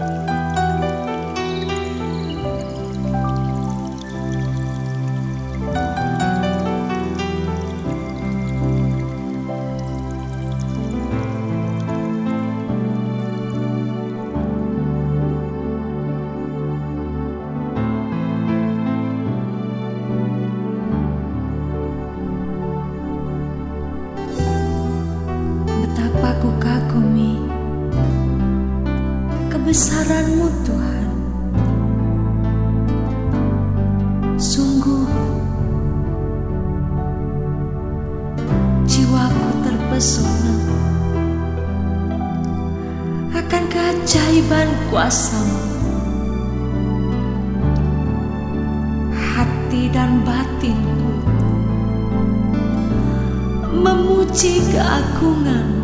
아! Tuhan. Sungguh Jiwaku terpesona. Akan keajaiban kuasamu. Hati dan batinku Memuji keagungan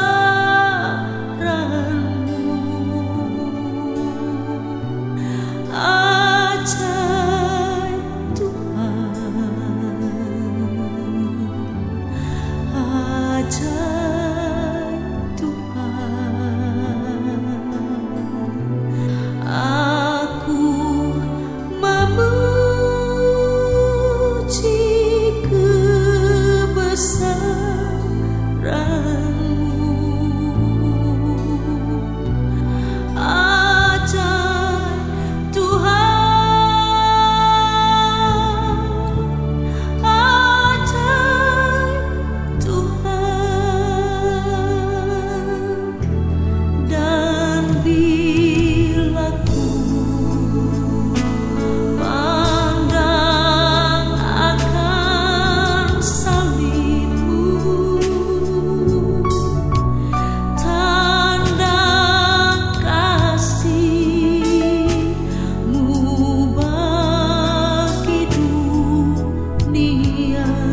Yeah.